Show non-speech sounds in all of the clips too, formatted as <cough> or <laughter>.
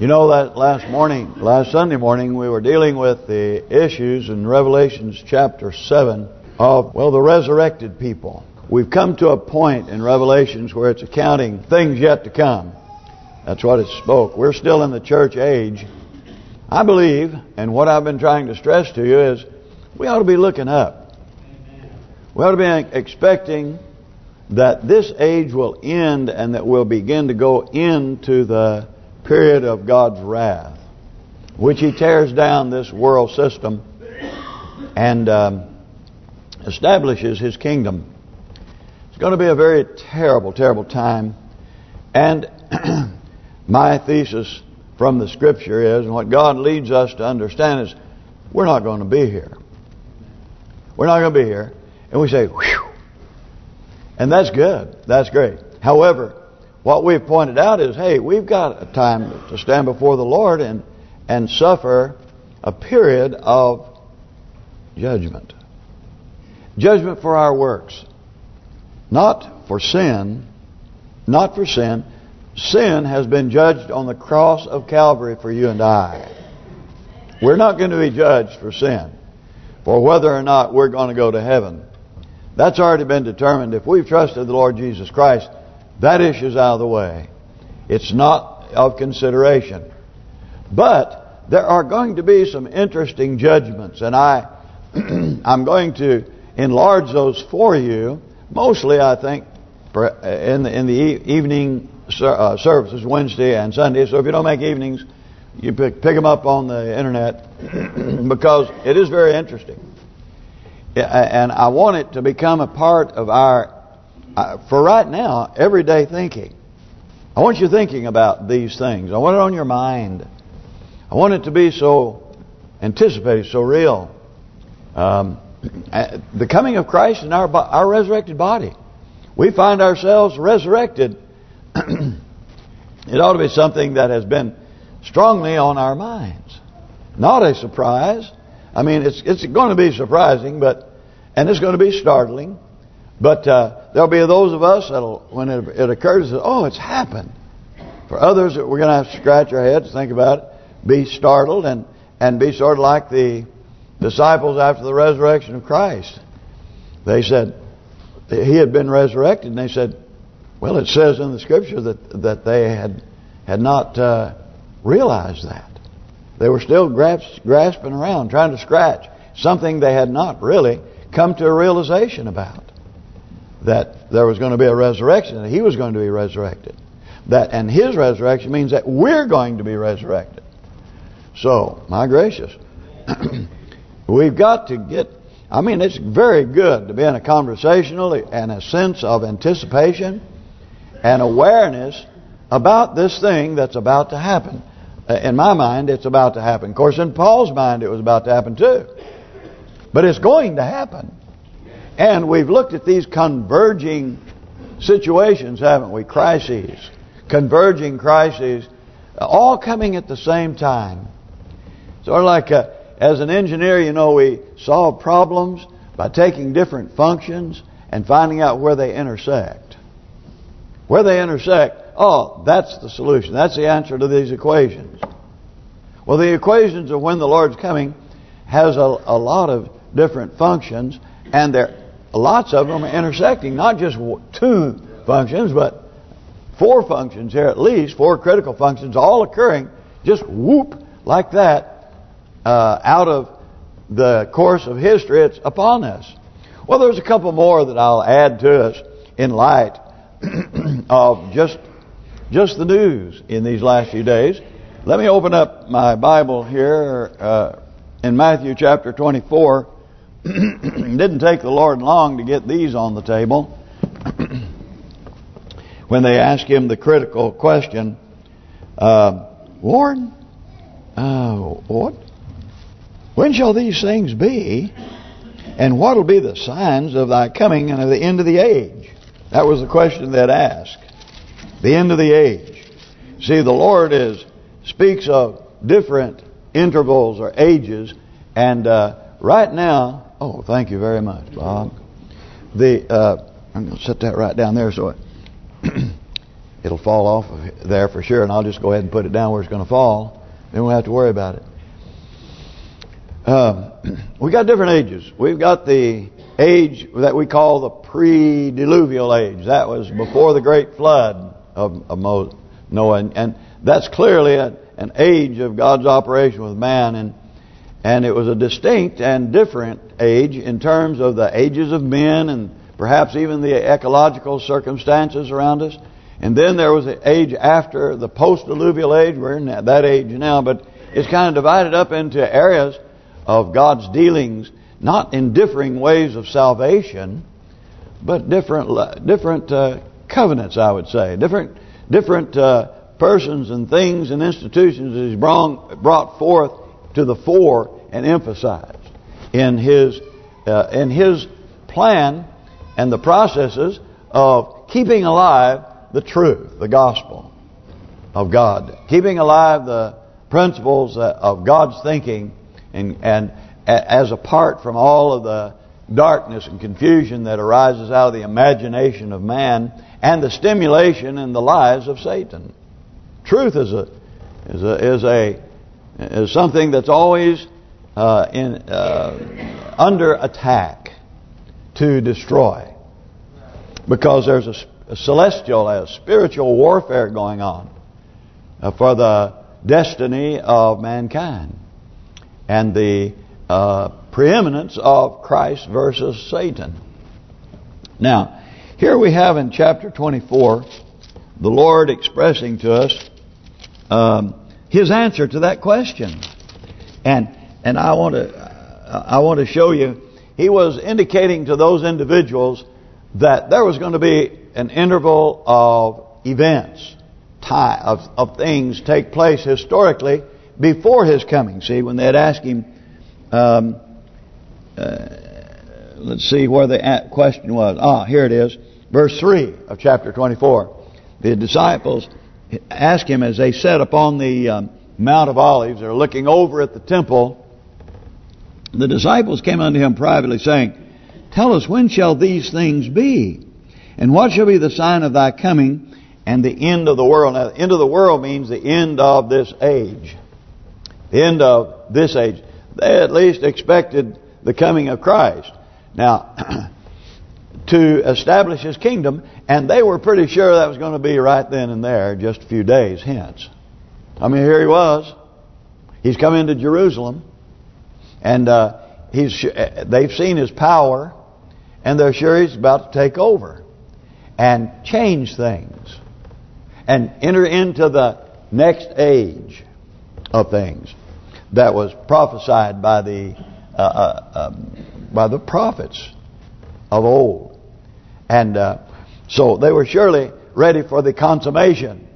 You know that last morning, last Sunday morning, we were dealing with the issues in Revelations chapter 7 of, well, the resurrected people. We've come to a point in Revelations where it's accounting things yet to come. That's what it spoke. We're still in the church age. I believe, and what I've been trying to stress to you is, we ought to be looking up. We ought to be expecting that this age will end and that we'll begin to go into the period of God's wrath, which He tears down this world system and um, establishes His kingdom. It's going to be a very terrible, terrible time. And <clears throat> my thesis from the Scripture is, and what God leads us to understand is, we're not going to be here. We're not going to be here. And we say, whew. And that's good. That's great. However, what we've pointed out is, hey, we've got a time to stand before the Lord and and suffer a period of judgment. Judgment for our works. Not for sin. Not for sin. Sin has been judged on the cross of Calvary for you and I. We're not going to be judged for sin. For whether or not we're going to go to heaven. That's already been determined. If we've trusted the Lord Jesus Christ, that issue's out of the way. It's not of consideration. But there are going to be some interesting judgments, and I, <clears throat> I'm going to enlarge those for you. Mostly, I think, in the in the evening uh, services, Wednesday and Sunday. So if you don't make evenings, you pick, pick them up on the internet <clears throat> because it is very interesting. And I want it to become a part of our uh, for right now, everyday thinking. I want you thinking about these things. I want it on your mind. I want it to be so anticipated, so real. Um, the coming of Christ in our our resurrected body. We find ourselves resurrected. <clears throat> it ought to be something that has been strongly on our minds. Not a surprise. I mean, it's it's going to be surprising, but and it's going to be startling. But uh, there'll be those of us that'll, when it, it occurs, oh, it's happened. For others, we're going to have to scratch our heads, think about it, be startled, and and be sort of like the disciples after the resurrection of Christ. They said he had been resurrected, and they said, well, it says in the Scripture that that they had had not uh, realized that. They were still grasping around, trying to scratch something they had not really come to a realization about that there was going to be a resurrection, that he was going to be resurrected. That And his resurrection means that we're going to be resurrected. So, my gracious, <clears throat> we've got to get... I mean, it's very good to be in a conversational and a sense of anticipation and awareness about this thing that's about to happen. Uh, in my mind, it's about to happen. Of course, in Paul's mind, it was about to happen too. But it's going to happen. And we've looked at these converging situations, haven't we? Crises, converging crises, uh, all coming at the same time. Sort of like a, as an engineer, you know, we solve problems by taking different functions and finding out where they intersect. Where they intersect, oh, that's the solution. That's the answer to these equations. Well, the equations of when the Lord's coming has a, a lot of different functions, and they're lots of them are intersecting, not just two functions, but four functions here at least, four critical functions, all occurring just whoop like that uh, out of the course of history. It's upon us. Well, there's a couple more that I'll add to us in light <clears throat> of just just the news in these last few days. Let me open up my Bible here uh, in Matthew chapter 24 <clears throat> didn't take the Lord long to get these on the table. <clears throat> when they asked him the critical question, uh, Lord, uh, what? When shall these things be? And what will be the signs of thy coming and of the end of the age? That was the question that asked. The end of the age. See, the Lord is speaks of different intervals or ages, and uh, right now Oh, thank you very much, Bob. The uh, I'm going to set that right down there. So, <clears throat> it'll fall off of there for sure, and I'll just go ahead and put it down where it's going to fall. Then we'll have to worry about it. Um, <clears throat> we got different ages. We've got the age that we call the pre-diluvial age. That was before the great flood of, of Noah, and, and that's clearly a, an age of God's operation with man, and and it was a distinct and different age in terms of the ages of men and perhaps even the ecological circumstances around us. And then there was an age after the post-diluvial age. We're in that age now, but it's kind of divided up into areas of God's dealings, not in differing ways of salvation, but different different uh, covenants, I would say, different different uh, persons and things and institutions that He's brought forth to the fore and emphasized in His uh, in His plan and the processes of keeping alive the truth, the gospel of God, keeping alive the principles of God's thinking, and and as apart from all of the darkness and confusion that arises out of the imagination of man and the stimulation and the lies of Satan. Truth is a is a is a is something that's always uh, in uh, under attack to destroy because there's a, a celestial, a spiritual warfare going on uh, for the destiny of mankind and the uh, preeminence of Christ versus Satan. Now, here we have in chapter 24 the Lord expressing to us um, His answer to that question, and and I want to I want to show you He was indicating to those individuals that there was going to be an interval of events, of of things take place historically before His coming. See, when they had asked Him. Um, uh, let's see where the question was. Ah, here it is. Verse 3 of chapter 24. The disciples ask him as they sat upon the um, Mount of Olives, they're looking over at the temple. The disciples came unto him privately, saying, Tell us, when shall these things be? And what shall be the sign of thy coming and the end of the world? Now, the end of the world means the end of this age. The end of this age. They at least expected the coming of Christ. Now, <clears throat> to establish his kingdom, and they were pretty sure that was going to be right then and there, just a few days hence. I mean, here he was. He's come into Jerusalem, and uh, he's they've seen his power, and they're sure he's about to take over and change things and enter into the next age of things that was prophesied by the uh, uh, um, by the prophets of old. And uh, so they were surely ready for the consummation.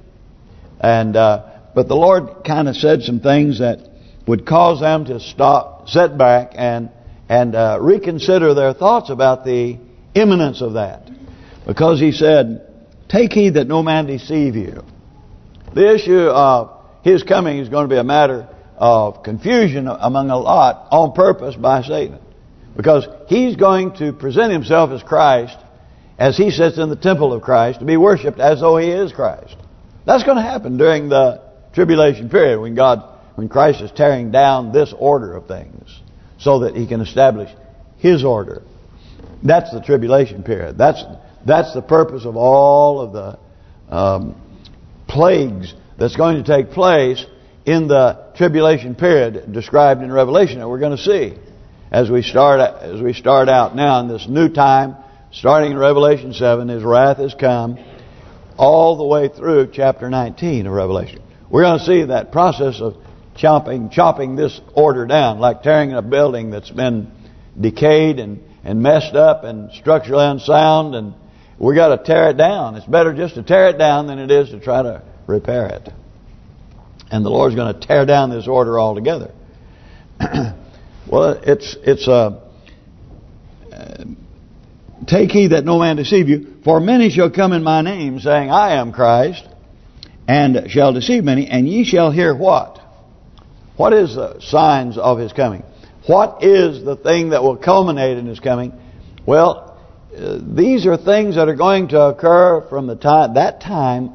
And uh, But the Lord kind of said some things that would cause them to stop, sit back, and and uh, reconsider their thoughts about the imminence of that. Because He said, Take heed that no man deceive you. The issue of His coming is going to be a matter of confusion among a lot on purpose by Satan. Because he's going to present himself as Christ as he sits in the temple of Christ to be worshipped as though he is Christ. That's going to happen during the tribulation period when God, when Christ is tearing down this order of things so that he can establish his order. That's the tribulation period. That's that's the purpose of all of the um, plagues that's going to take place in the tribulation period described in Revelation that we're going to see as we start as we start out now in this new time starting in Revelation 7, His wrath has come all the way through chapter 19 of Revelation. We're going to see that process of chopping chopping this order down, like tearing a building that's been decayed and, and messed up and structurally unsound, and we got to tear it down. It's better just to tear it down than it is to try to repair it. And the Lord's going to tear down this order altogether. <clears throat> well, it's it's a uh, Take heed that no man deceive you, for many shall come in my name, saying, I am Christ, and shall deceive many, and ye shall hear what? What is the signs of his coming? What is the thing that will culminate in his coming? Well, uh, these are things that are going to occur from the time that time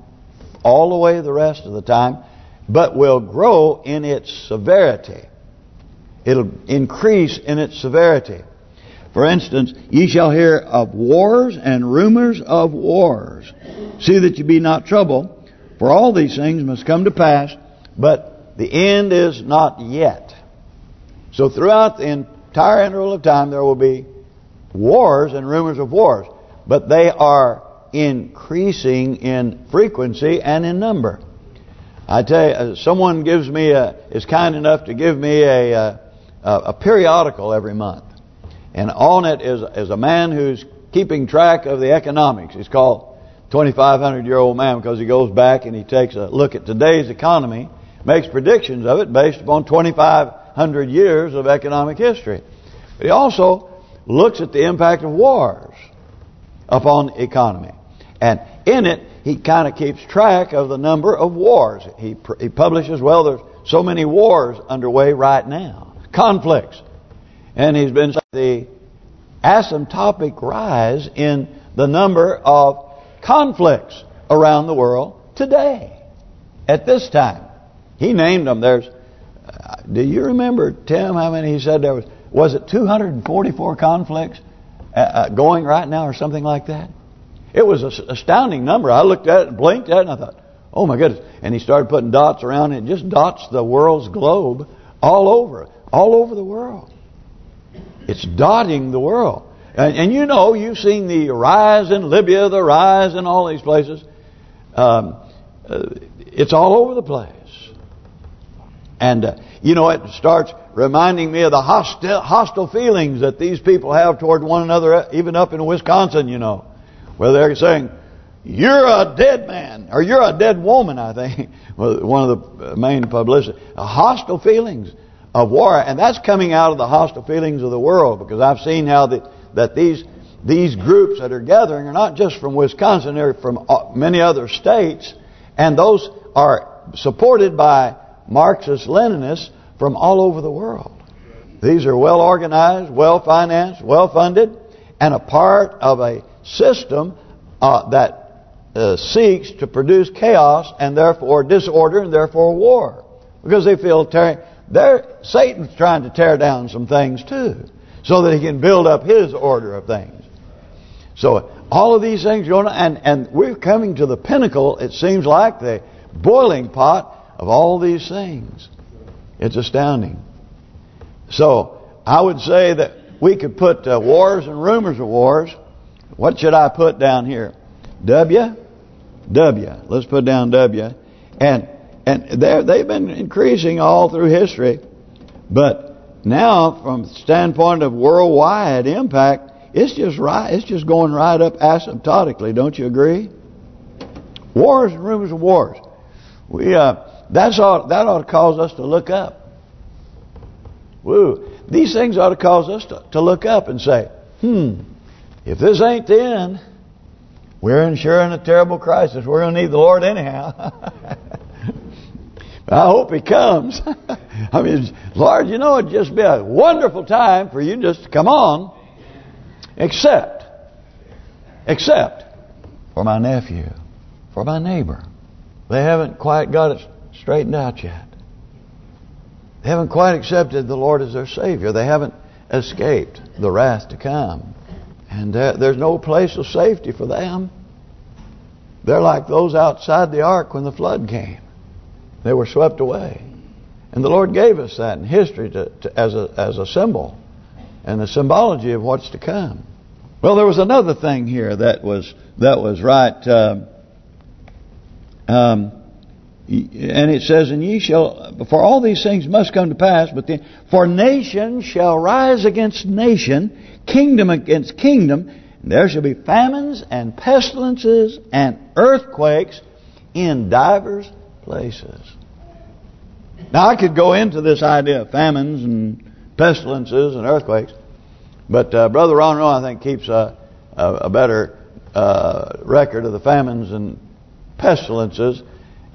all the way the rest of the time, but will grow in its severity. It'll increase in its severity. For instance, ye shall hear of wars and rumors of wars. See that you be not troubled, for all these things must come to pass, but the end is not yet. So throughout the entire interval of time, there will be wars and rumors of wars. But they are increasing in frequency and in number. I tell you, uh, someone gives me a, is kind enough to give me a, uh, a, a periodical every month. And on it is, is a man who's keeping track of the economics. He's called 2,500 year old man because he goes back and he takes a look at today's economy, makes predictions of it based upon 2,500 years of economic history. But he also looks at the impact of wars upon the economy. And in it, he kind of keeps track of the number of wars. He he publishes, well, there's so many wars underway right now. Conflicts. And he's been the asymptotic rise in the number of conflicts around the world today. At this time. He named them. There's, uh, do you remember, Tim, how many he said there was? Was it 244 conflicts uh, uh, going right now or something like that? It was an astounding number. I looked at it and blinked at it and I thought, oh my goodness. And he started putting dots around it. Just dots the world's globe all over. All over the world. It's dotting the world. And, and you know, you've seen the rise in Libya, the rise in all these places. Um, it's all over the place. And, uh, you know, it starts reminding me of the hostile, hostile feelings that these people have toward one another, even up in Wisconsin, you know. Where they're saying, you're a dead man, or you're a dead woman, I think. <laughs> one of the main publicity. Hostile feelings of war. And that's coming out of the hostile feelings of the world. Because I've seen how the, that these these groups that are gathering are not just from Wisconsin. They're from uh, many other states. And those are supported by Marxist-Leninists from all over the world. These are well organized, well financed, well funded, and a part of a system uh, that uh, seeks to produce chaos and therefore disorder and therefore war. Because they feel tearing, Satan's trying to tear down some things too, so that he can build up his order of things. So all of these things going and, and we're coming to the pinnacle, it seems like, the boiling pot of all these things. It's astounding. So I would say that we could put uh, wars and rumors of wars. What should I put down here? W? W. Let's put down W. And and they've been increasing all through history. But now, from the standpoint of worldwide impact, it's just right. It's just going right up asymptotically. Don't you agree? Wars and rumors of wars. We uh, that's all. That ought to cause us to look up. Woo! These things ought to cause us to, to look up and say, "Hmm, if this ain't the end, we're in sure in a terrible crisis. We're going to need the Lord anyhow." <laughs> I hope He comes. <laughs> I mean, Lord, you know, it'd just be a wonderful time for you just to come on. Except, except for my nephew, for my neighbor. They haven't quite got it straightened out yet. They haven't quite accepted the Lord as their Savior. They haven't escaped the wrath to come. And there's no place of safety for them. They're like those outside the ark when the flood came. They were swept away. And the Lord gave us that in history to, to, as a as a symbol and a symbology of what's to come. Well, there was another thing here that was that was right. Uh, um, and it says, "And ye shall, for all these things must come to pass, but then, for nation shall rise against nation, kingdom against kingdom, and there shall be famines and pestilences and earthquakes in divers places. Now, I could go into this idea of famines and pestilences and earthquakes, but uh, Brother Ron I think, keeps a, a, a better uh, record of the famines and pestilences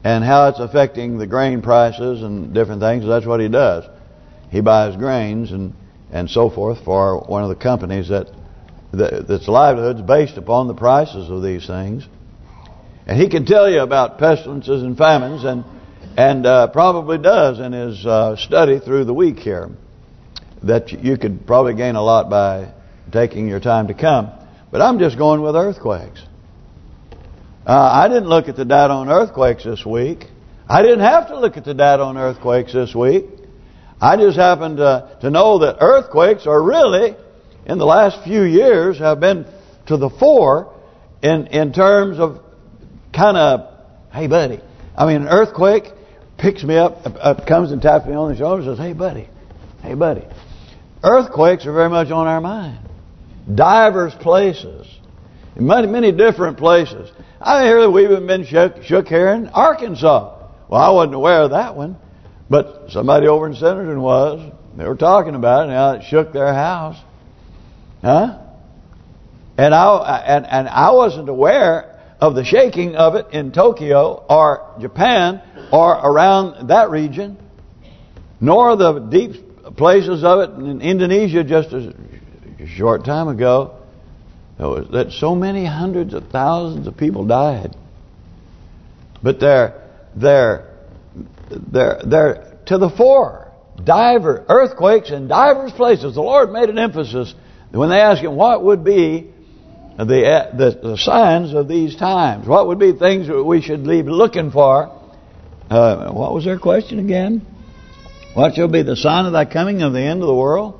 and how it's affecting the grain prices and different things. That's what he does. He buys grains and and so forth for one of the companies that, that that's livelihood's based upon the prices of these things. And he can tell you about pestilences and famines and and uh, probably does in his uh, study through the week here. That you could probably gain a lot by taking your time to come. But I'm just going with earthquakes. Uh, I didn't look at the data on earthquakes this week. I didn't have to look at the data on earthquakes this week. I just happened to, to know that earthquakes are really, in the last few years, have been to the fore in in terms of kind of, hey buddy. I mean, an earthquake picks me up, up, comes and taps me on the shoulder and says, hey buddy, hey buddy. Earthquakes are very much on our mind. Divers places, in many, many different places. I hear that we've been shook, shook here in Arkansas. Well, I wasn't aware of that one, but somebody over in Centerton was. They were talking about it, and how it shook their house. Huh? And I and and I wasn't aware of the shaking of it in Tokyo or Japan or around that region, nor the deep places of it in Indonesia just a short time ago. That so many hundreds of thousands of people died. But they're they're they're they're to the fore. Diver earthquakes in divers places. The Lord made an emphasis when they asked him what would be the, the, the signs of these times. What would be things that we should be looking for? Uh, what was their question again? What shall be the sign of thy coming of the end of the world?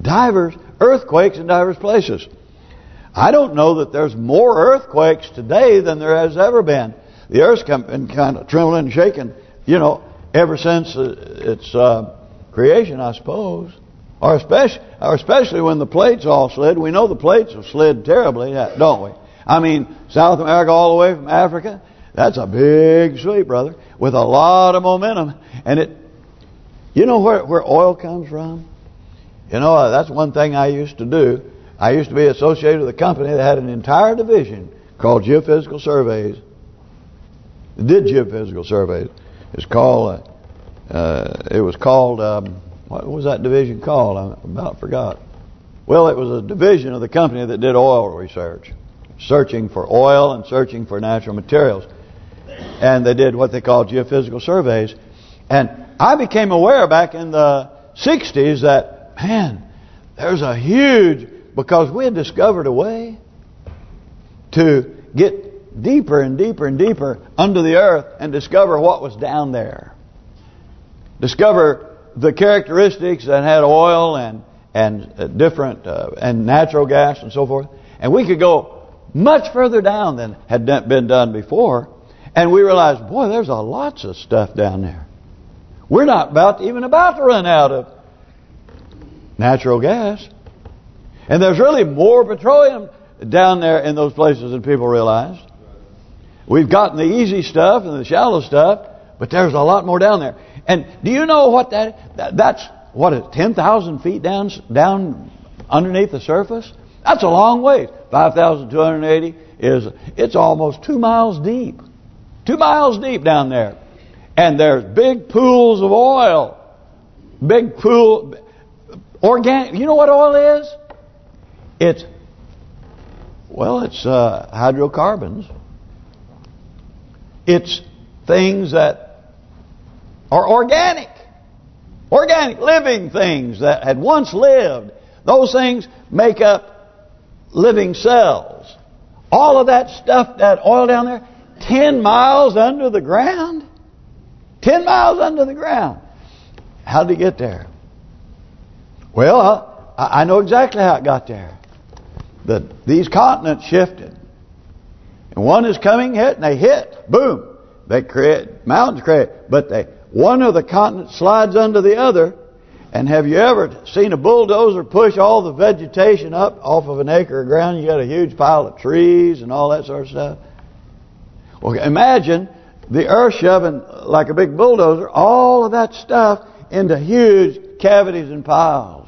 Divers, earthquakes in divers places. I don't know that there's more earthquakes today than there has ever been. The earth's been kind of trembling and shaking, you know, ever since uh, its uh, creation, I suppose. Or especially, or especially when the plates all slid. We know the plates have slid terribly, don't we? I mean, South America all the way from Africa. That's a big sweep, brother, with a lot of momentum. And it, you know where where oil comes from? You know, uh, that's one thing I used to do. I used to be associated with a company that had an entire division called Geophysical Surveys. It did geophysical surveys. It's called. Uh, uh, it was called. Um, what was that division called? I about forgot. Well, it was a division of the company that did oil research, searching for oil and searching for natural materials. And they did what they called geophysical surveys. And I became aware back in the 60s that, man, there's a huge, because we had discovered a way to get deeper and deeper and deeper under the earth and discover what was down there. Discover the characteristics that had oil and and uh, different uh, and natural gas and so forth, and we could go much further down than had been done before, and we realized, boy, there's a lots of stuff down there. We're not about even about to run out of natural gas, and there's really more petroleum down there in those places than people realize. We've gotten the easy stuff and the shallow stuff, but there's a lot more down there. And do you know what that, that that's what is 10,000 feet down down underneath the surface? That's a long way. 5,280 is it's almost two miles deep. Two miles deep down there. And there's big pools of oil. Big pool organic. You know what oil is? It's well, it's uh, hydrocarbons. It's things that are organic. Organic, living things that had once lived. Those things make up living cells. All of that stuff, that oil down there, 10 miles under the ground. 10 miles under the ground. How did it get there? Well, I, I know exactly how it got there. These continents shifted. And one is coming, hit, and they hit. Boom. They create, mountains create, but they one of the continents slides under the other. And have you ever seen a bulldozer push all the vegetation up off of an acre of ground? You got a huge pile of trees and all that sort of stuff. Well, imagine the earth shoving like a big bulldozer all of that stuff into huge cavities and piles,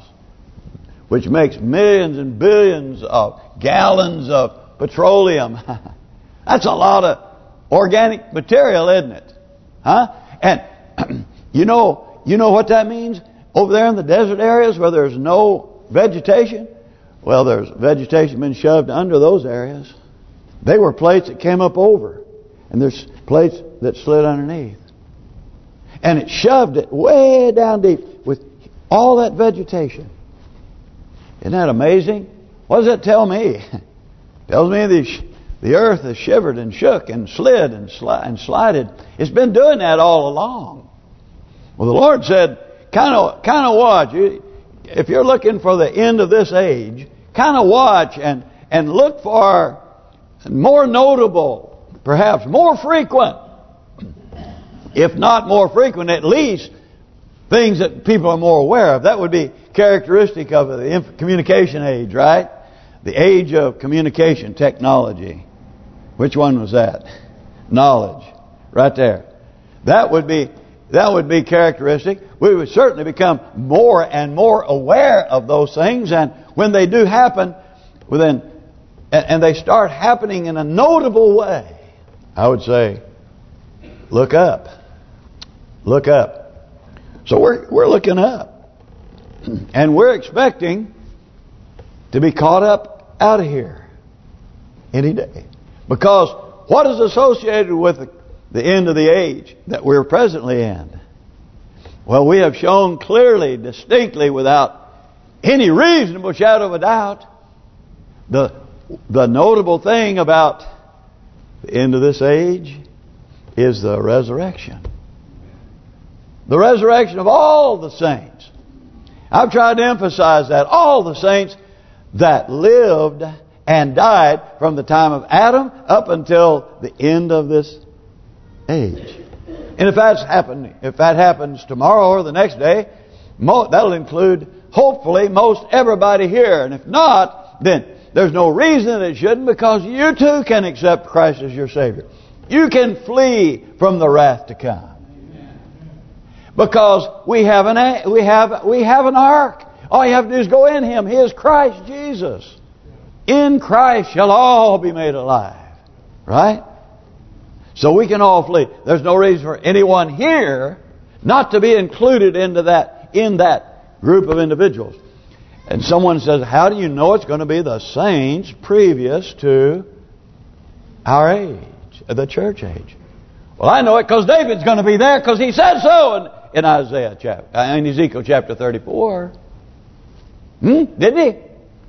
which makes millions and billions of gallons of petroleum. <laughs> That's a lot of organic material, isn't it? Huh? And <clears throat> you know, you know what that means? Over there in the desert areas where there's no vegetation, well, there's vegetation been shoved under those areas. They were plates that came up over. And there's plates that slid underneath. And it shoved it way down deep with all that vegetation. Isn't that amazing? What does that tell me? It <laughs> tells me the the earth has shivered and shook and slid and, sli and slided. It's been doing that all along. Well, the Lord said, kind of kind of watch. If you're looking for the end of this age, kind of watch and and look for more notable, perhaps more frequent, <clears throat> if not more frequent, at least things that people are more aware of. That would be characteristic of the communication age, right? The age of communication technology. Which one was that? Knowledge. Right there. That would be that would be characteristic. We would certainly become more and more aware of those things, and when they do happen, within and they start happening in a notable way, I would say, look up. Look up. So we're we're looking up. And we're expecting to be caught up out of here any day. Because what is associated with the end of the age that we're presently in? Well, we have shown clearly, distinctly, without any reasonable shadow of a doubt, the the notable thing about the end of this age is the resurrection. The resurrection of all the saints. I've tried to emphasize that. All the saints that lived and died from the time of Adam up until the end of this age. And if that's happened, if that happens tomorrow or the next day, that'll include hopefully most everybody here. And if not, then there's no reason it shouldn't because you too can accept Christ as your Savior. You can flee from the wrath to come. Because we have an we have we have an ark. All you have to do is go in Him. He is Christ Jesus. In Christ shall all be made alive. Right? So we can all flee. There's no reason for anyone here not to be included into that in that group of individuals. And someone says, how do you know it's going to be the saints previous to our age, the church age? Well, I know it because David's going to be there because he said so in, in Isaiah chapter, uh, in Ezekiel chapter 34. Hmm? Didn't he?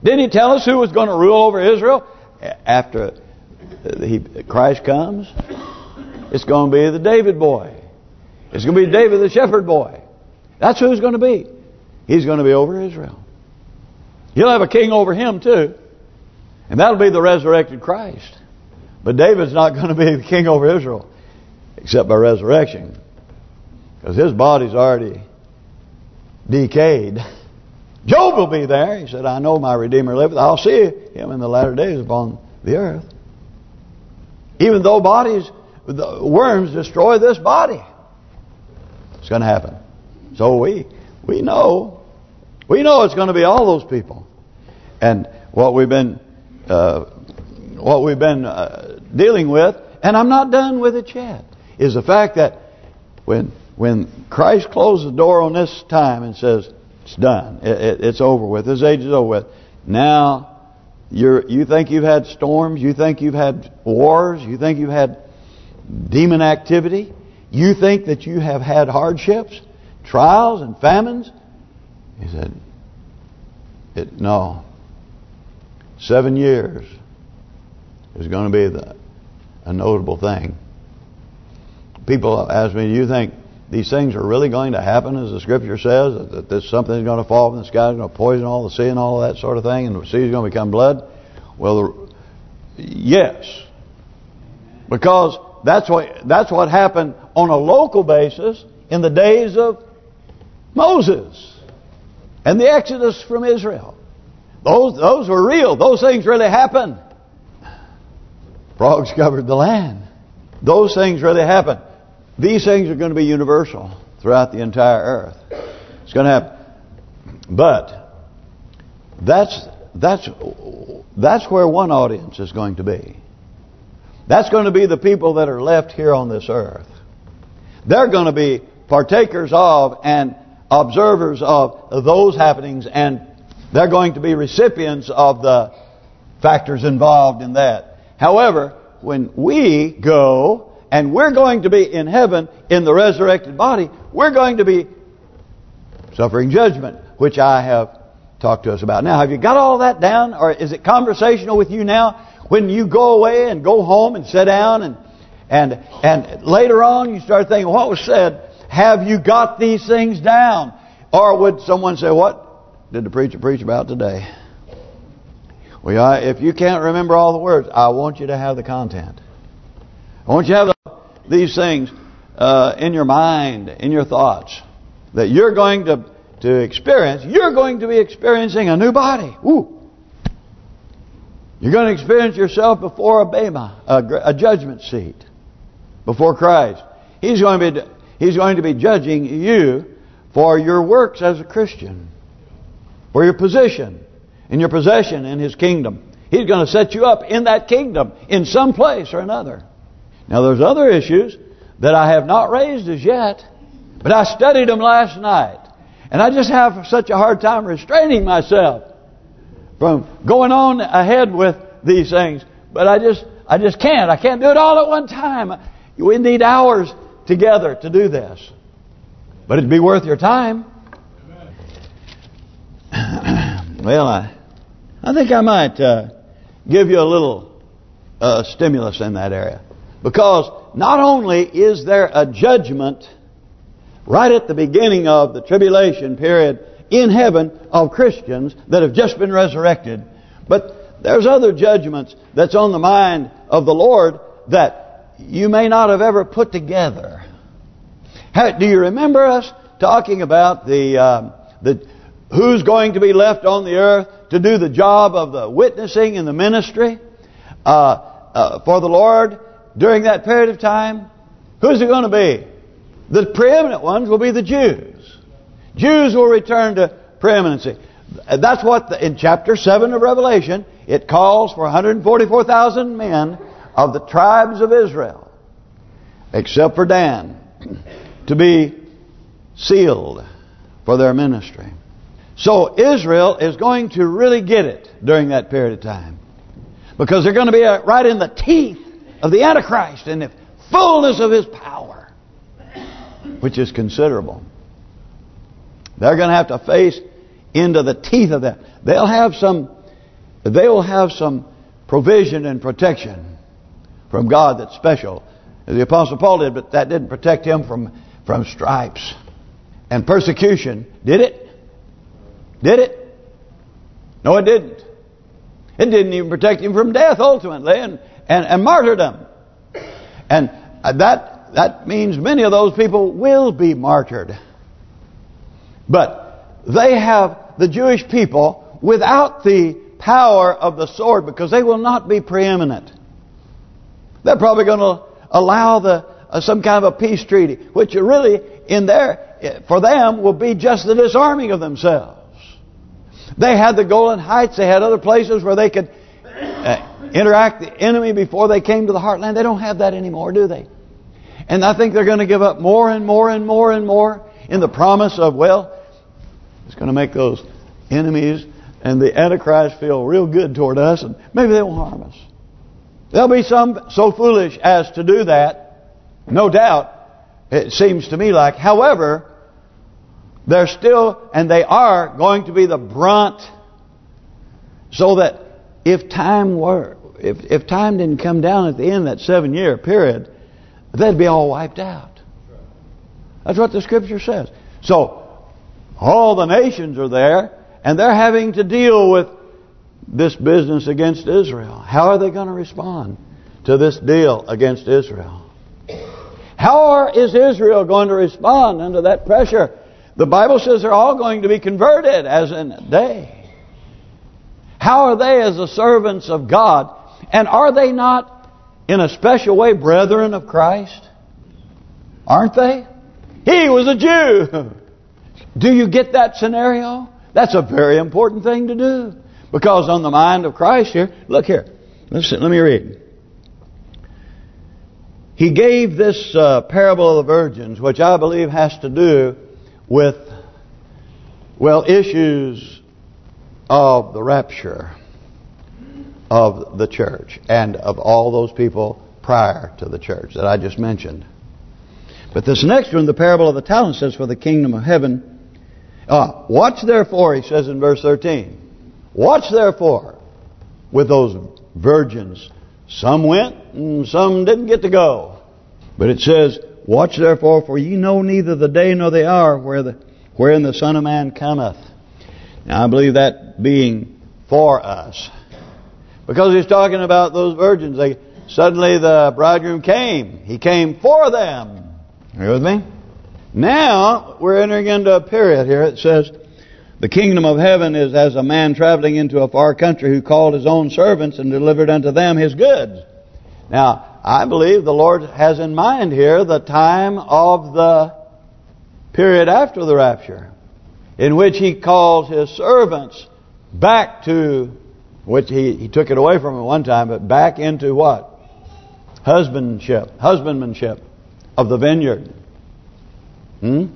Didn't he tell us who was going to rule over Israel after he, Christ comes? It's going to be the David boy. It's going to be David the shepherd boy. That's who he's going to be. He's going to be over Israel. He'll have a king over him too. And that'll be the resurrected Christ. But David's not going to be the king over Israel. Except by resurrection. Because his body's already decayed. <laughs> Job will be there. He said, I know my Redeemer liveth. I'll see him in the latter days upon the earth. Even though bodies, the worms destroy this body. It's going to happen. So we we know, we know it's going to be all those people. And what we've been, uh, what we've been uh, dealing with, and I'm not done with it yet, is the fact that when when Christ closes the door on this time and says, it's done. It, it, it's over with. This age is over with. Now, you're you think you've had storms. You think you've had wars. You think you've had demon activity. You think that you have had hardships, trials, and famines. He said, "It no. Seven years is going to be the a notable thing." People ask me, "Do you think these things are really going to happen, as the Scripture says, that this something is going to fall from the sky, is going to poison all the sea and all that sort of thing, and the sea is going to become blood? Well, yes, because that's what that's what happened on a local basis in the days of Moses and the Exodus from Israel. Those those were real. Those things really happened. Frogs covered the land. Those things really happened. These things are going to be universal throughout the entire earth. It's going to happen. But that's that's that's where one audience is going to be. That's going to be the people that are left here on this earth. They're going to be partakers of and observers of those happenings and they're going to be recipients of the factors involved in that. However, when we go and we're going to be in heaven in the resurrected body. We're going to be suffering judgment, which I have talked to us about. Now, have you got all that down, or is it conversational with you now? When you go away and go home and sit down and and and later on you start thinking, what was said? Have you got these things down? Or would someone say, what did the preacher preach about today? Well, if you can't remember all the words, I want you to have the content. I want you to have these things uh, in your mind, in your thoughts, that you're going to to experience. You're going to be experiencing a new body. Ooh. You're going to experience yourself before a bema, a, a judgment seat, before Christ. He's going to be He's going to be judging you for your works as a Christian, for your position and your possession in His kingdom. He's going to set you up in that kingdom in some place or another. Now there's other issues that I have not raised as yet, but I studied them last night. And I just have such a hard time restraining myself from going on ahead with these things. But I just I just can't. I can't do it all at one time. We need hours together to do this. But it'd be worth your time. <clears throat> well, I I think I might uh, give you a little uh, stimulus in that area. Because not only is there a judgment right at the beginning of the tribulation period in heaven of Christians that have just been resurrected, but there's other judgments that's on the mind of the Lord that you may not have ever put together. do you remember us talking about the um, the who's going to be left on the earth to do the job of the witnessing and the ministry uh, uh, for the Lord during that period of time? Who's it going to be? The preeminent ones will be the Jews. Jews will return to preeminency. That's what the, in chapter 7 of Revelation, it calls for 144,000 men of the tribes of Israel, except for Dan, <clears throat> to be sealed for their ministry. So Israel is going to really get it during that period of time. Because they're going to be uh, right in the teeth of the Antichrist and the fullness of his power. Which is considerable. They're going to have to face into the teeth of that. They'll have some they will have some provision and protection from God that's special. As the Apostle Paul did, but that didn't protect him from from stripes and persecution. Did it? Did it? No, it didn't. It didn't even protect him from death ultimately and, and, and martyrdom. And that that means many of those people will be martyred. But they have the Jewish people without the power of the sword because they will not be preeminent. They're probably going to allow the uh, some kind of a peace treaty, which really in there for them will be just the disarming of themselves. They had the Golan Heights. They had other places where they could uh, interact the enemy before they came to the heartland. They don't have that anymore, do they? And I think they're going to give up more and more and more and more in the promise of, well, it's going to make those enemies and the Antichrist feel real good toward us, and maybe they won't harm us. There'll be some so foolish as to do that, no doubt, it seems to me like. However, they're still, and they are, going to be the brunt, so that if time were, if if time didn't come down at the end of that seven-year period, they'd be all wiped out. That's what the Scripture says. So, all the nations are there, and they're having to deal with this business against Israel. How are they going to respond to this deal against Israel? How is Israel going to respond under that pressure? The Bible says they're all going to be converted as in a day. How are they as the servants of God? And are they not in a special way brethren of Christ? Aren't they? He was a Jew. <laughs> Do you get that scenario? That's a very important thing to do. Because on the mind of Christ here, look here. Listen, let me read. He gave this uh, parable of the virgins, which I believe has to do with, well, issues of the rapture of the church and of all those people prior to the church that I just mentioned. But this next one, the parable of the talents, says, For the kingdom of heaven... Uh, watch therefore, he says in verse 13. Watch therefore with those virgins. Some went and some didn't get to go. But it says, Watch therefore, for ye know neither the day nor the hour where the wherein the Son of Man cometh. Now I believe that being for us. Because he's talking about those virgins. They Suddenly the bridegroom came. He came for them. Are you with me? Now we're entering into a period here. It says, the kingdom of heaven is as a man traveling into a far country who called his own servants and delivered unto them his goods. Now, I believe the Lord has in mind here the time of the period after the rapture, in which He calls His servants back to, which He, he took it away from at one time, but back into what? Husbandship, husbandmanship of the vineyard. Hmm?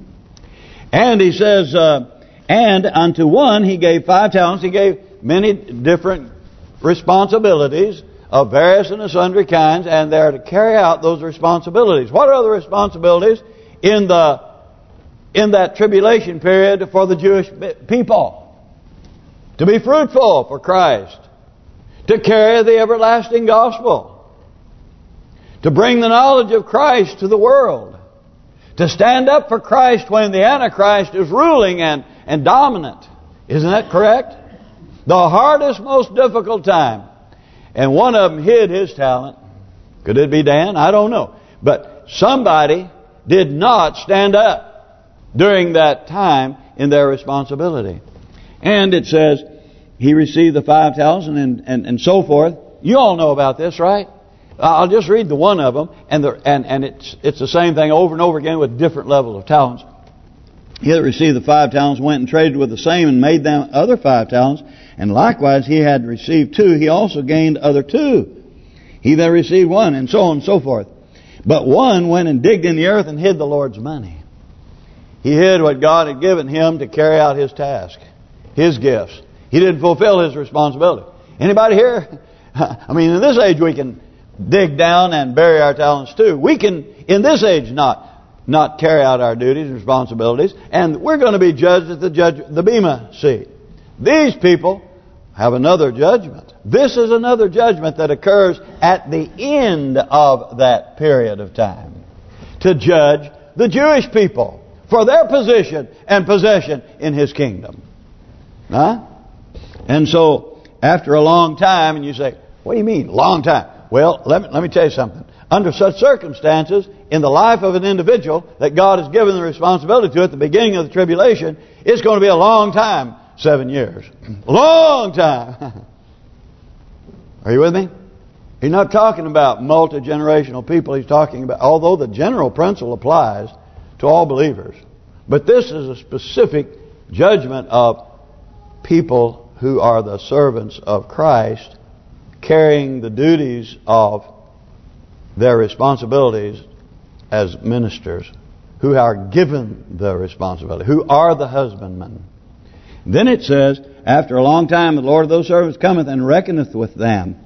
And He says, uh, and unto one He gave five talents. He gave many different responsibilities of various and sundry kinds, and they're to carry out those responsibilities. What are the responsibilities in the in that tribulation period for the Jewish people? To be fruitful for Christ, to carry the everlasting gospel, to bring the knowledge of Christ to the world, to stand up for Christ when the Antichrist is ruling and, and dominant. Isn't that correct? The hardest, most difficult time and one of them hid his talent. Could it be Dan? I don't know. But somebody did not stand up during that time in their responsibility. And it says he received the five talents and, and, and so forth. You all know about this, right? I'll just read the one of them, and the and and it's it's the same thing over and over again with different levels of talents. He that received the five talents went and traded with the same and made them other five talents. And likewise he had received two, he also gained other two. He that received one, and so on and so forth. But one went and digged in the earth and hid the Lord's money. He hid what God had given him to carry out his task, his gifts. He didn't fulfill his responsibility. Anybody here? <laughs> I mean, in this age we can dig down and bury our talents too. We can, in this age, not not carry out our duties and responsibilities, and we're going to be judged at the judge the Bema seat. These people have another judgment. This is another judgment that occurs at the end of that period of time to judge the Jewish people for their position and possession in His kingdom. Huh? And so, after a long time, and you say, what do you mean, long time? Well, let me, let me tell you something. Under such circumstances, in the life of an individual that God has given the responsibility to at the beginning of the tribulation, it's going to be a long time, seven years. <clears throat> Long time. <laughs> Are you with me? He's not talking about multi-generational people. He's talking about, although the general principle applies to all believers. But this is a specific judgment of people who are the servants of Christ carrying the duties of their responsibilities as ministers who are given the responsibility, who are the husbandmen. Then it says, after a long time the Lord of those servants cometh and reckoneth with them.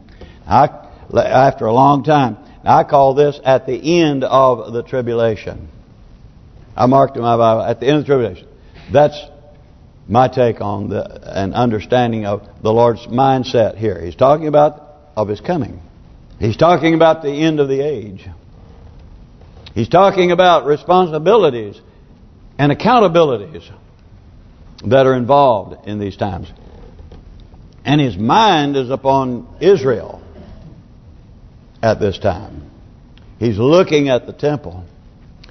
I, after a long time. I call this at the end of the tribulation. I marked in my Bible, at the end of the tribulation. That's my take on the an understanding of the Lord's mindset here. He's talking about of His coming. He's talking about the end of the age. He's talking about responsibilities and accountabilities that are involved in these times. And his mind is upon Israel at this time. He's looking at the temple.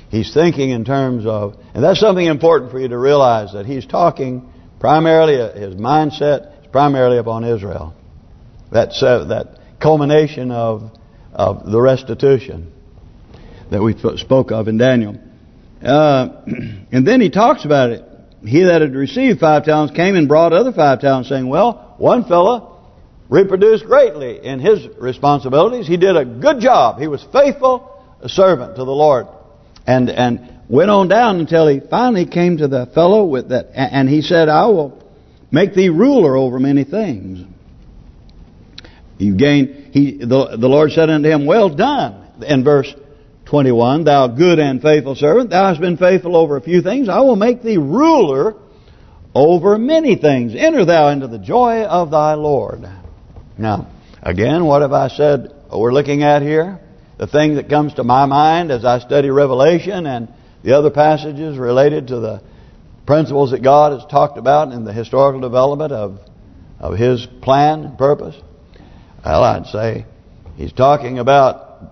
He's thinking in terms of, and that's something important for you to realize, that he's talking primarily, his mindset is primarily upon Israel. That, that culmination of of the restitution that we spoke of in Daniel. Uh, <clears throat> and then he talks about it. He that had received five talents came and brought other five talents, saying, well, one fellow reproduced greatly in his responsibilities. He did a good job. He was faithful, a servant to the Lord. And and went on down until he finally came to the fellow with that, and he said, I will make thee ruler over many things. You gain, he, the, the Lord said unto him, Well done. in verse 21, Thou good and faithful servant, thou hast been faithful over a few things, I will make thee ruler over many things. Enter thou into the joy of thy Lord. Now, again, what have I said we're looking at here? The thing that comes to my mind as I study Revelation and the other passages related to the principles that God has talked about in the historical development of of His plan and purpose? Well, I'd say He's talking about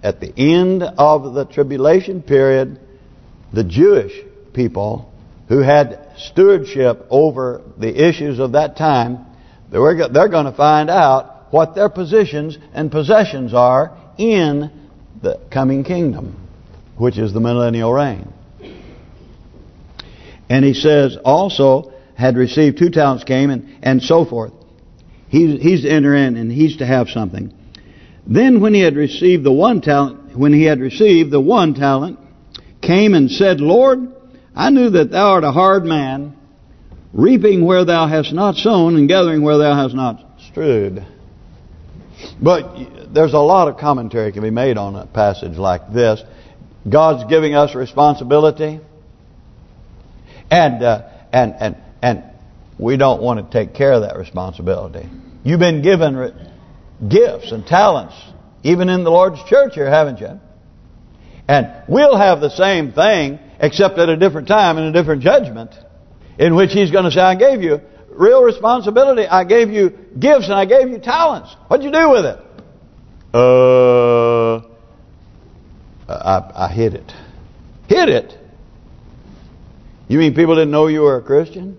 at the end of the tribulation period, the Jewish people who had stewardship over the issues of that time, they're going to find out what their positions and possessions are in the coming kingdom, which is the millennial reign. And he says also had received two talents came and, and so forth. He's, he's to enter in and he's to have something. Then when he had received the one talent, when he had received the one talent, came and said, Lord, I knew that thou art a hard man, reaping where thou hast not sown and gathering where thou hast not strewed. But there's a lot of commentary can be made on a passage like this. God's giving us responsibility, and uh, and and and we don't want to take care of that responsibility. You've been given gifts and talents, even in the Lord's church here, haven't you? And we'll have the same thing, except at a different time and a different judgment, in which He's going to say, I gave you real responsibility. I gave you gifts and I gave you talents. What'd you do with it? Uh, I, I hid it. Hid it? You mean people didn't know you were a Christian?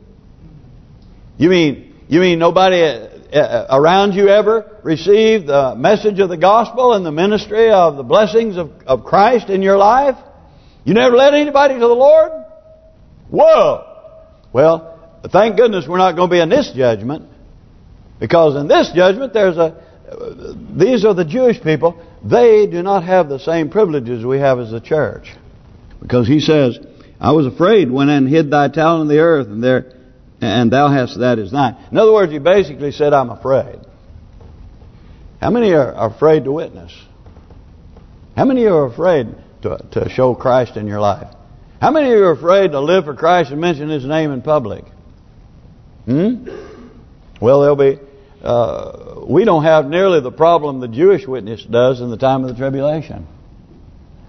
You mean you mean nobody uh, uh, around you ever received the message of the gospel and the ministry of the blessings of, of Christ in your life? You never led anybody to the Lord? Whoa! Well, thank goodness we're not going to be in this judgment. Because in this judgment, there's a these are the Jewish people. They do not have the same privileges we have as the church. Because he says, I was afraid when and hid thy talent in the earth, and there and thou hast that is thine. In other words, he basically said, I'm afraid. How many are afraid to witness? How many are afraid to, to show Christ in your life? How many are afraid to live for Christ and mention His name in public? Hmm? Well, there'll be... Uh, we don't have nearly the problem the Jewish witness does in the time of the tribulation.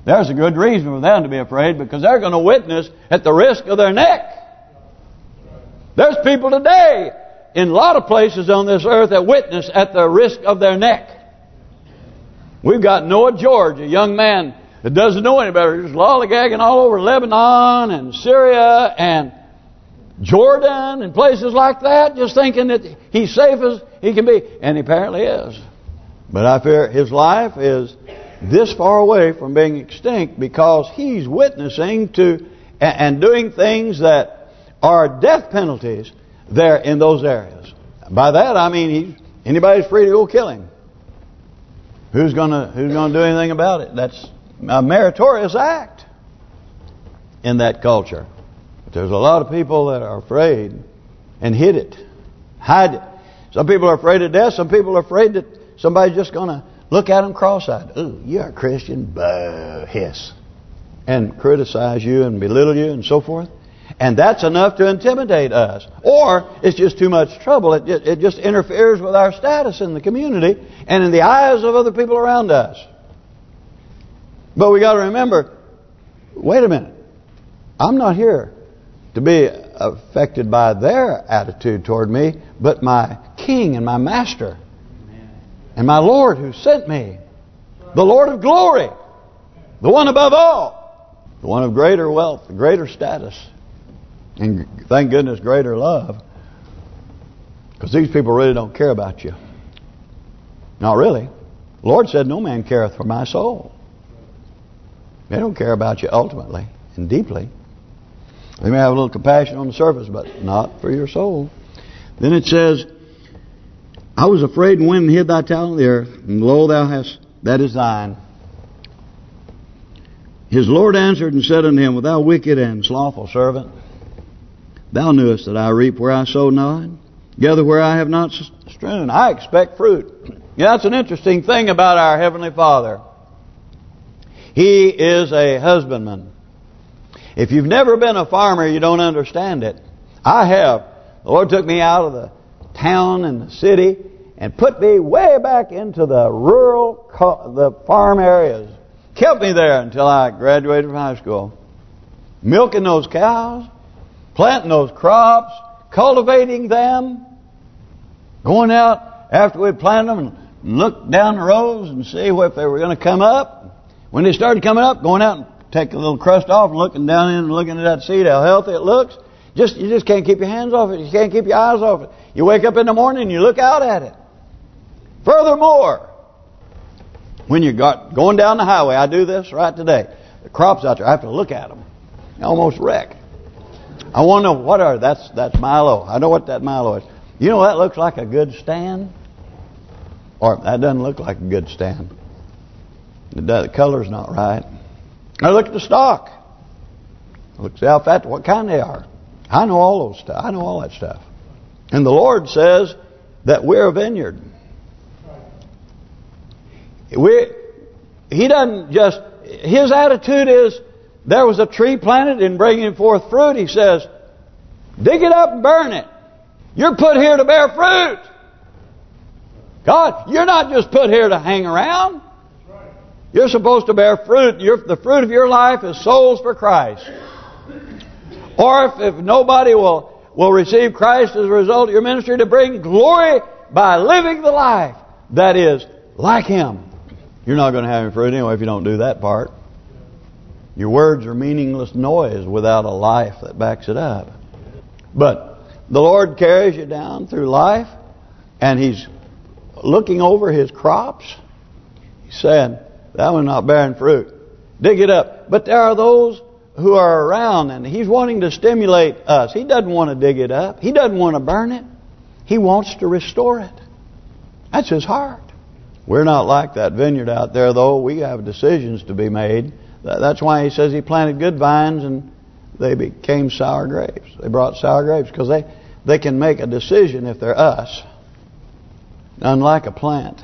There's a good reason for them to be afraid because they're going to witness at the risk of their neck. There's people today in a lot of places on this earth that witness at the risk of their neck. We've got Noah George, a young man that doesn't know any better. He's lollygagging all over Lebanon and Syria and Jordan and places like that, just thinking that he's safe as he can be. And he apparently is. But I fear his life is this far away from being extinct because he's witnessing to and doing things that are death penalties there in those areas. By that I mean anybody's free to go kill him. Who's gonna Who's gonna do anything about it? That's a meritorious act in that culture. But there's a lot of people that are afraid and hid it, hide it. Some people are afraid of death. Some people are afraid that somebody's just going to look at them cross-eyed. Ooh, you're a Christian. Boo, hiss. And criticize you and belittle you and so forth. And that's enough to intimidate us. Or it's just too much trouble. It, it, it just interferes with our status in the community and in the eyes of other people around us. But we got to remember, wait a minute. I'm not here to be affected by their attitude toward me, but my King and my Master and my Lord who sent me. The Lord of glory. The one above all. The one of greater wealth, greater status. And thank goodness, greater love. Because these people really don't care about you. Not really. The Lord said, no man careth for my soul. They don't care about you ultimately and deeply. They may have a little compassion on the surface, but not for your soul. Then it says, I was afraid and went and hid thy talent in the earth, and lo, thou hast, that is thine. His Lord answered and said unto him, Thou wicked and slothful servant, Thou knewest that I reap where I sow not, gather where I have not strewn. I expect fruit. Yeah, that's an interesting thing about our Heavenly Father. He is a husbandman. If you've never been a farmer, you don't understand it. I have. The Lord took me out of the town and the city and put me way back into the rural, the farm areas. Kept me there until I graduated from high school. Milking those cows, planting those crops, cultivating them, going out after we planted them and look down the rows and see if they were going to come up. When they started coming up, going out and take a little crust off looking down in and looking at that seed, how healthy it looks. Just You just can't keep your hands off it. You can't keep your eyes off it. You wake up in the morning and you look out at it. Furthermore, when you're going down the highway, I do this right today. The crops out there, I have to look at them. Almost wreck. I want to know what are that's that's Milo. I know what that Milo is. You know that looks like a good stand, or that doesn't look like a good stand. The color's not right. I look at the stock. Look see how fat, what kind they are. I know all those stuff. I know all that stuff. And the Lord says that we're a vineyard. We, he doesn't just, his attitude is, there was a tree planted and bringing forth fruit. He says, dig it up and burn it. You're put here to bear fruit. God, you're not just put here to hang around. You're supposed to bear fruit. You're, the fruit of your life is souls for Christ. Or if, if nobody will, will receive Christ as a result of your ministry, to bring glory by living the life that is like Him. You're not going to have any fruit anyway if you don't do that part. Your words are meaningless noise without a life that backs it up. But the Lord carries you down through life, and He's looking over His crops. He said, that one's not bearing fruit. Dig it up. But there are those who are around, and He's wanting to stimulate us. He doesn't want to dig it up. He doesn't want to burn it. He wants to restore it. That's His heart. We're not like that vineyard out there, though. We have decisions to be made. That's why he says he planted good vines and they became sour grapes. They brought sour grapes because they, they can make a decision if they're us, unlike a plant.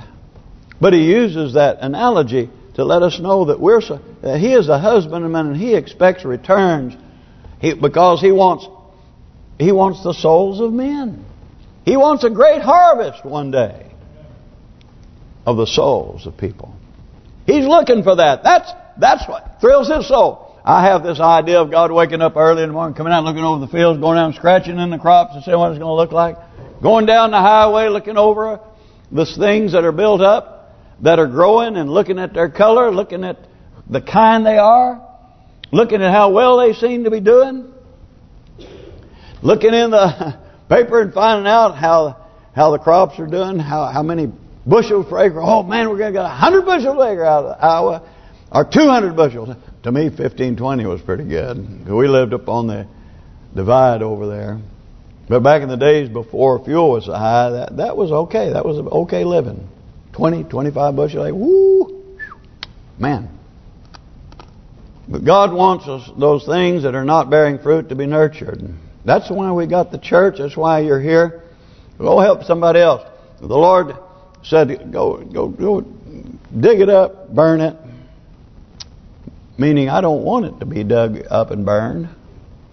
But he uses that analogy to let us know that we're that he is a husbandman and he expects returns he, because he wants he wants the souls of men. He wants a great harvest one day of the souls of people. He's looking for that. That's that's what thrills his soul. I have this idea of God waking up early in the morning, coming out looking over the fields, going down scratching in the crops and seeing what it's going to look like. Going down the highway looking over the things that are built up, that are growing and looking at their color, looking at the kind they are, looking at how well they seem to be doing, looking in the <laughs> paper and finding out how how the crops are doing, how how many bushels per acre. Oh, man, we're going to get a 100 bushels per acre out of Iowa. Or 200 bushels. To me, 15, 20 was pretty good. We lived up on the divide over there. But back in the days before fuel was high, that that was okay. That was okay living. 20, 25 bushels. Like, woo! Man. But God wants us those things that are not bearing fruit to be nurtured. That's why we got the church. That's why you're here. Go help somebody else. The Lord said, go, go, go, dig it up, burn it. Meaning, I don't want it to be dug up and burned,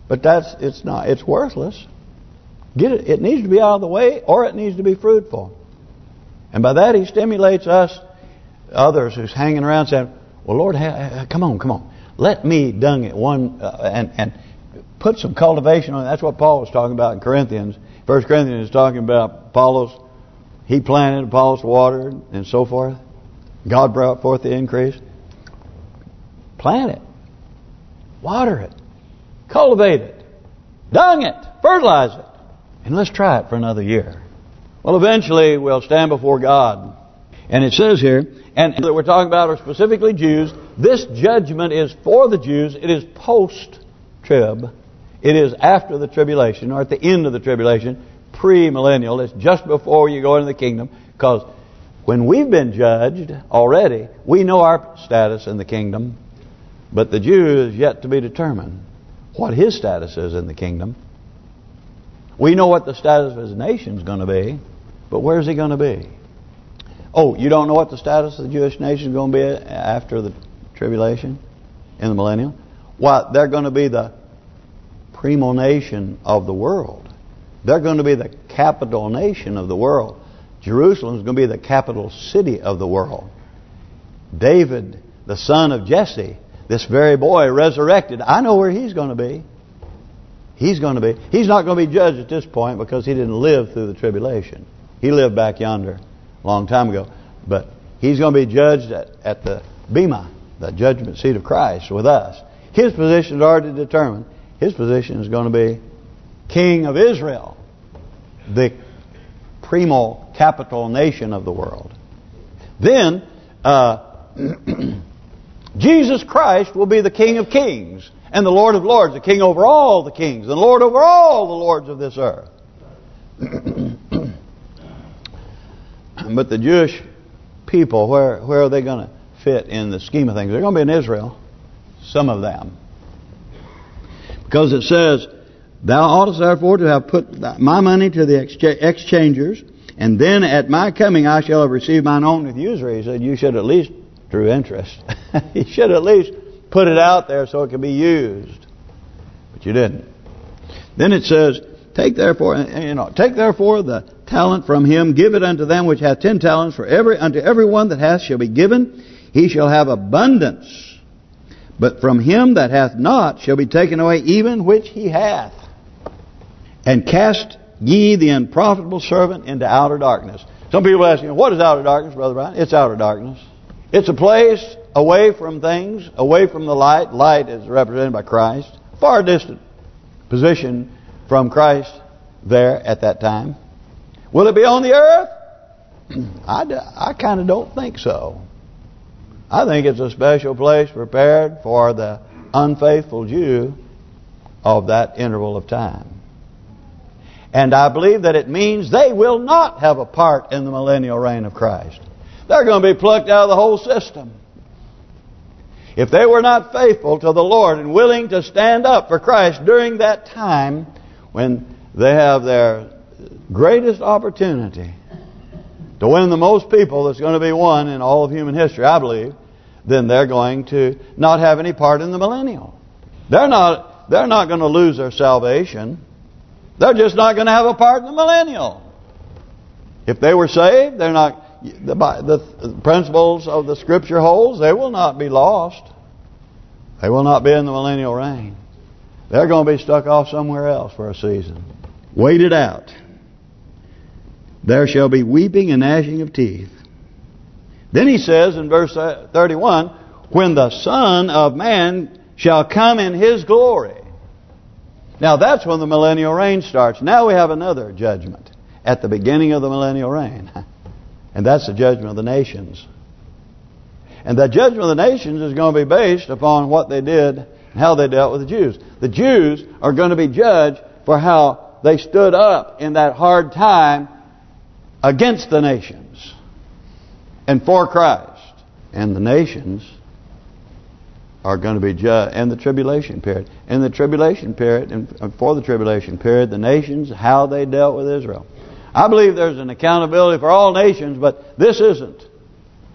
but that's it's not. It's worthless. Get it. It needs to be out of the way, or it needs to be fruitful. And by that, He stimulates us, others who's hanging around saying, "Well, Lord, come on, come on, let me dung it one uh, and and put some cultivation on it." That's what Paul was talking about in Corinthians. First Corinthians is talking about Apollos he planted, Apollos watered, and so forth. God brought forth the increase. Plant it. Water it. Cultivate it. Dung it. Fertilize it. And let's try it for another year. Well, eventually we'll stand before God. And it says here, and that we're talking about are specifically Jews. This judgment is for the Jews. It is post-trib. It is after the tribulation, or at the end of the tribulation pre-millennial. It's just before you go into the kingdom. Because when we've been judged already, we know our status in the kingdom. But the Jew is yet to be determined what his status is in the kingdom. We know what the status of his nation is going to be. But where's he going to be? Oh, you don't know what the status of the Jewish nation is going to be after the tribulation, in the millennium? Why, they're going to be the primo nation of the world. They're going to be the capital nation of the world. Jerusalem is going to be the capital city of the world. David, the son of Jesse, this very boy resurrected, I know where he's going to be. He's going to be. He's not going to be judged at this point because he didn't live through the tribulation. He lived back yonder a long time ago. But he's going to be judged at, at the Bema, the judgment seat of Christ with us. His position is already determined. His position is going to be King of Israel, the primo capital nation of the world. Then, uh, <clears throat> Jesus Christ will be the King of kings and the Lord of lords, the King over all the kings, and the Lord over all the lords of this earth. <clears throat> but the Jewish people, where where are they going to fit in the scheme of things? They're going to be in Israel, some of them. Because it says, Thou oughtest therefore to have put my money to the exchangers, and then at my coming I shall have received mine own with usury. He said, you should at least, through interest, <laughs> you should at least put it out there so it can be used. But you didn't. Then it says, Take therefore, eh, eh, you know, take therefore the talent from him, give it unto them which hath ten talents, for every unto every one that hath shall be given, he shall have abundance. But from him that hath not shall be taken away even which he hath. And cast ye the unprofitable servant into outer darkness. Some people ask, you, what is outer darkness, Brother Brian? It's outer darkness. It's a place away from things, away from the light. Light is represented by Christ. Far distant position from Christ there at that time. Will it be on the earth? I, I kind of don't think so. I think it's a special place prepared for the unfaithful Jew of that interval of time. And I believe that it means they will not have a part in the millennial reign of Christ. They're going to be plucked out of the whole system. If they were not faithful to the Lord and willing to stand up for Christ during that time when they have their greatest opportunity to win the most people that's going to be won in all of human history, I believe, then they're going to not have any part in the millennial. They're not they're not going to lose their salvation. They're just not going to have a part in the millennial. If they were saved, they're not the, the principles of the Scripture holds. They will not be lost. They will not be in the millennial reign. They're going to be stuck off somewhere else for a season. Wait it out. There shall be weeping and gnashing of teeth. Then he says in verse 31, When the Son of Man shall come in His glory. Now that's when the millennial reign starts. Now we have another judgment at the beginning of the millennial reign. <laughs> And that's the judgment of the nations. And that judgment of the nations is going to be based upon what they did how they dealt with the Jews. The Jews are going to be judged for how they stood up in that hard time against the nations and for Christ. And the nations are going to be judged in the tribulation period. In the tribulation period, and for the tribulation period, the nations, how they dealt with Israel. I believe there's an accountability for all nations, but this isn't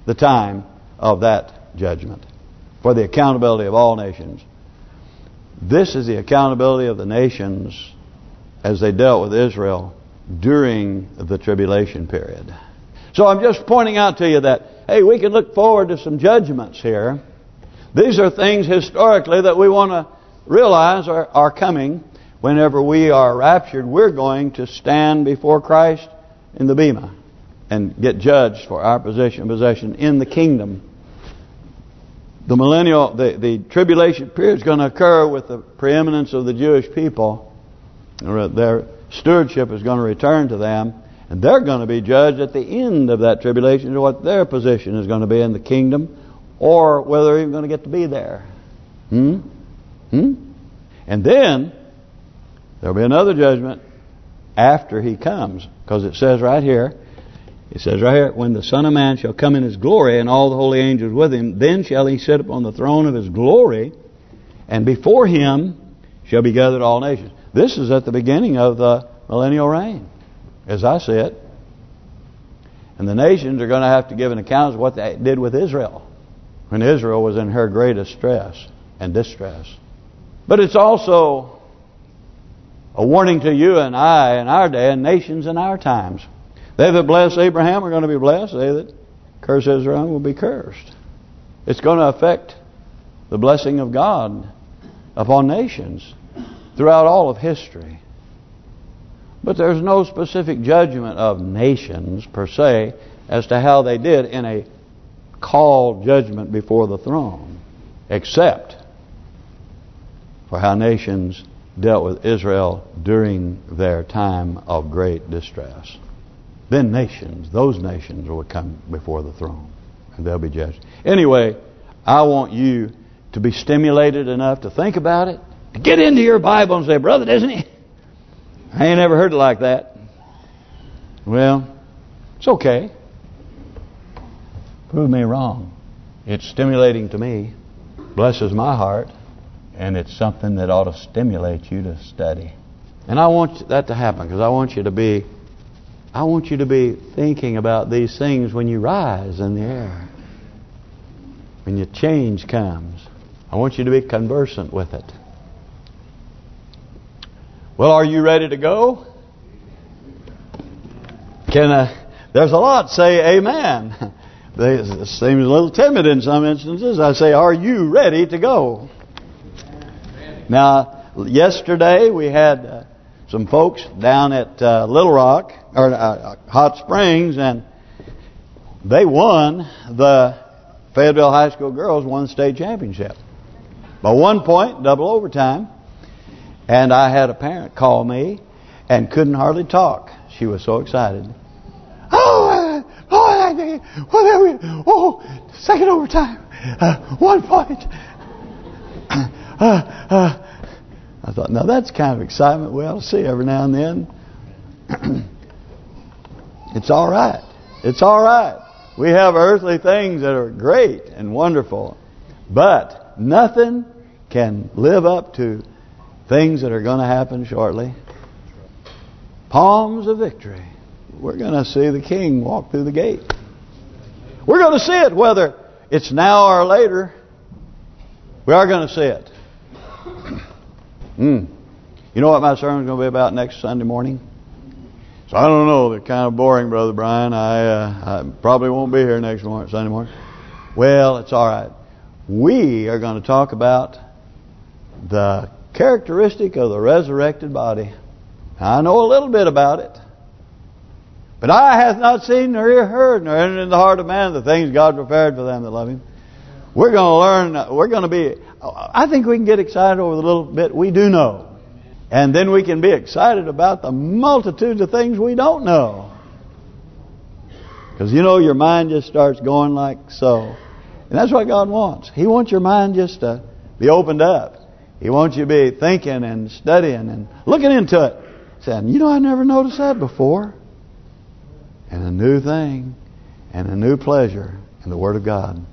the time of that judgment. For the accountability of all nations. This is the accountability of the nations as they dealt with Israel during the tribulation period. So I'm just pointing out to you that, hey, we can look forward to some judgments here. These are things historically that we want to realize are, are coming whenever we are raptured, we're going to stand before Christ in the Bema and get judged for our position and possession in the kingdom. The millennial, the, the tribulation period is going to occur with the preeminence of the Jewish people. Their stewardship is going to return to them. And they're going to be judged at the end of that tribulation to what their position is going to be in the kingdom or whether they're even going to get to be there. Hmm? Hmm? And then There'll be another judgment after he comes. Because it says right here, it says right here, when the Son of Man shall come in his glory and all the holy angels with him, then shall he sit upon the throne of his glory, and before him shall be gathered all nations. This is at the beginning of the millennial reign, as I see it. And the nations are going to have to give an account of what they did with Israel. when Israel was in her greatest stress and distress. But it's also a warning to you and I in our day and nations in our times. They that bless Abraham are going to be blessed. They that curse Israel will be cursed. It's going to affect the blessing of God upon nations throughout all of history. But there's no specific judgment of nations per se as to how they did in a called judgment before the throne, except for how nations dealt with Israel during their time of great distress. Then nations, those nations will come before the throne and they'll be judged. Anyway, I want you to be stimulated enough to think about it, to get into your Bible and say, Brother, doesn't he? I ain't ever heard it like that. Well, it's okay. Prove me wrong. It's stimulating to me. Blesses my heart. And it's something that ought to stimulate you to study. And I want that to happen because I want you to be I want you to be thinking about these things when you rise in the air. When your change comes. I want you to be conversant with it. Well, are you ready to go? Can uh, There's a lot say amen. <laughs> They seems a little timid in some instances. I say, are you ready to go? Now, yesterday we had uh, some folks down at uh, Little Rock, or uh, Hot Springs, and they won the Fayetteville High School girls won the state championship. By one point, double overtime. And I had a parent call me and couldn't hardly talk. She was so excited. Oh, oh, whatever. Oh, second overtime. Uh, one point. <coughs> Uh, uh, I thought, now that's kind of excitement we ought to see every now and then. <clears throat> it's all right. It's all right. We have earthly things that are great and wonderful. But nothing can live up to things that are going to happen shortly. Palms of victory. We're going to see the King walk through the gate. We're going to see it whether it's now or later. We are going to see it. Mm. You know what my sermon's going to be about next Sunday morning? So I don't know. They're kind of boring, Brother Brian. I, uh, I probably won't be here next morning, Sunday morning. Well, it's all right. We are going to talk about the characteristic of the resurrected body. I know a little bit about it. But Eye hath not seen nor ear heard nor entered in the heart of man the things God prepared for them that love Him. We're going to learn, we're going to be, I think we can get excited over the little bit we do know. And then we can be excited about the multitudes of things we don't know. Because you know your mind just starts going like so. And that's what God wants. He wants your mind just to be opened up. He wants you to be thinking and studying and looking into it. Saying, you know, I never noticed that before. And a new thing and a new pleasure in the Word of God.